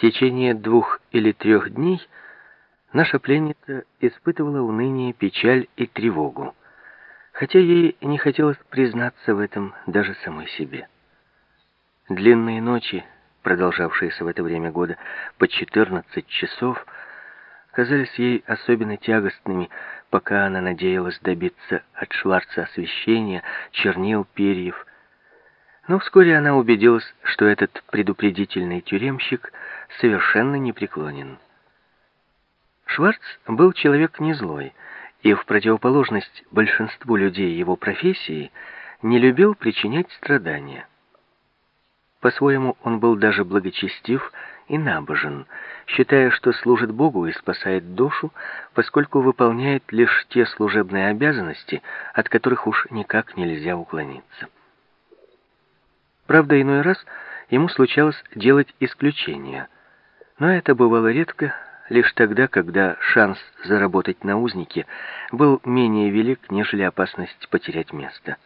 течение двух или трех дней наша пленница испытывала уныние, печаль и тревогу, хотя ей не хотелось признаться в этом даже самой себе. Длинные ночи, продолжавшиеся в это время года по 14 часов, казались ей особенно тягостными, пока она надеялась добиться от Шварца освещения, чернил, перьев. Но вскоре она убедилась, что этот предупредительный тюремщик совершенно непреклонен. Шварц был человек не злой, и в противоположность большинству людей его профессии не любил причинять страдания. По-своему он был даже благочестив и набожен, считая, что служит Богу и спасает душу, поскольку выполняет лишь те служебные обязанности, от которых уж никак нельзя уклониться. Правда, иной раз ему случалось делать исключения, но это бывало редко, лишь тогда, когда шанс заработать на узнике был менее велик, нежели опасность потерять место.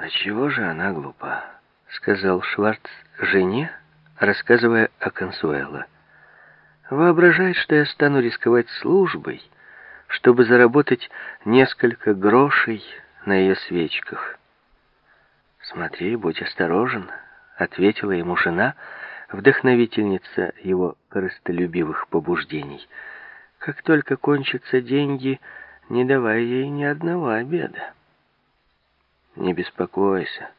«Да чего же она глупа?» — сказал Шварц жене, рассказывая о Консуэло. «Воображает, что я стану рисковать службой, чтобы заработать несколько грошей на ее свечках». «Смотри, будь осторожен», — ответила ему жена, вдохновительница его корыстолюбивых побуждений. «Как только кончатся деньги, не давай ей ни одного обеда». «Не беспокойся,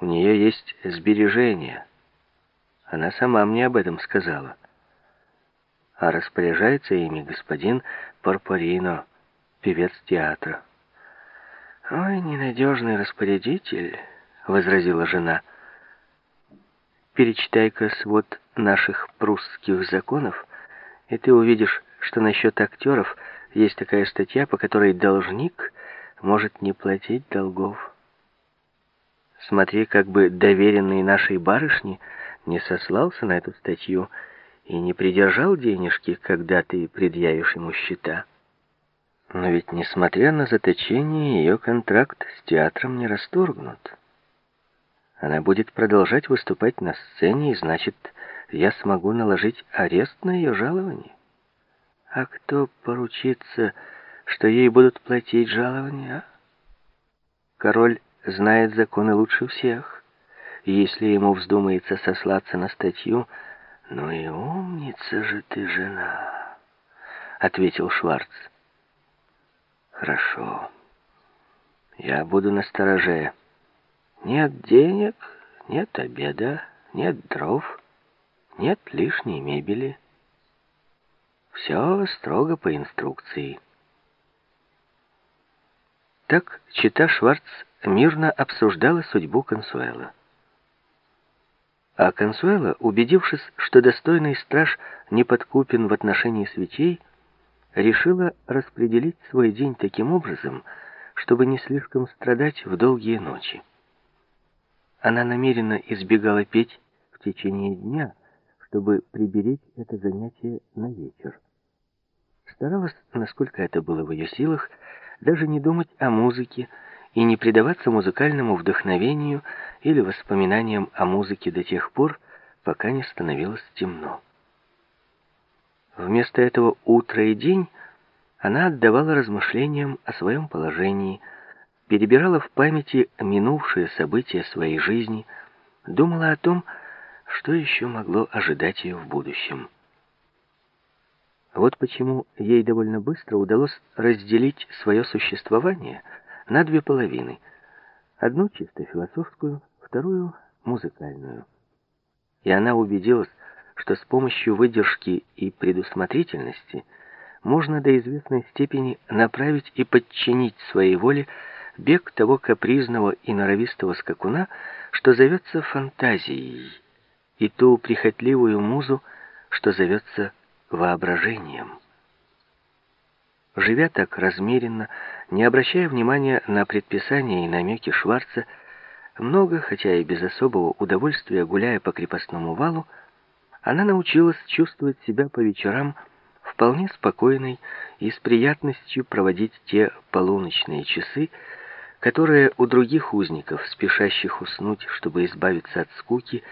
у нее есть сбережения». Она сама мне об этом сказала. А распоряжается ими господин Порпорино, певец театра. «Ой, ненадежный распорядитель», — возразила жена. «Перечитай-ка свод наших прусских законов, и ты увидишь, что насчет актеров есть такая статья, по которой должник может не платить долгов. Смотри, как бы доверенный нашей барышне — не сослался на эту статью и не придержал денежки, когда ты предъявишь ему счета. Но ведь, несмотря на заточение, ее контракт с театром не расторгнут. Она будет продолжать выступать на сцене, и значит, я смогу наложить арест на ее жалование. А кто поручится, что ей будут платить жалования, а? Король знает законы лучше всех. Если ему вздумается сослаться на статью, «Ну и умница же ты, жена», — ответил Шварц. «Хорошо, я буду настороже. Нет денег, нет обеда, нет дров, нет лишней мебели. Все строго по инструкции». Так чита Шварц мирно обсуждала судьбу Консуэла. А Консуэла, убедившись, что достойный страж не подкупен в отношении свечей, решила распределить свой день таким образом, чтобы не слишком страдать в долгие ночи. Она намеренно избегала петь в течение дня, чтобы приберечь это занятие на вечер. Старалась, насколько это было в ее силах, даже не думать о музыке, и не предаваться музыкальному вдохновению или воспоминаниям о музыке до тех пор, пока не становилось темно. Вместо этого утро и день она отдавала размышлениям о своем положении, перебирала в памяти минувшие события своей жизни, думала о том, что еще могло ожидать ее в будущем. Вот почему ей довольно быстро удалось разделить свое существование – на две половины. Одну чисто философскую, вторую музыкальную. И она убедилась, что с помощью выдержки и предусмотрительности можно до известной степени направить и подчинить своей воле бег того капризного и норовистого скакуна, что зовется фантазией, и ту прихотливую музу, что зовется воображением. Живя так размеренно, не обращая внимания на предписания и намеки Шварца, много, хотя и без особого удовольствия, гуляя по крепостному валу, она научилась чувствовать себя по вечерам вполне спокойной и с приятностью проводить те полуночные часы, которые у других узников, спешащих уснуть, чтобы избавиться от скуки,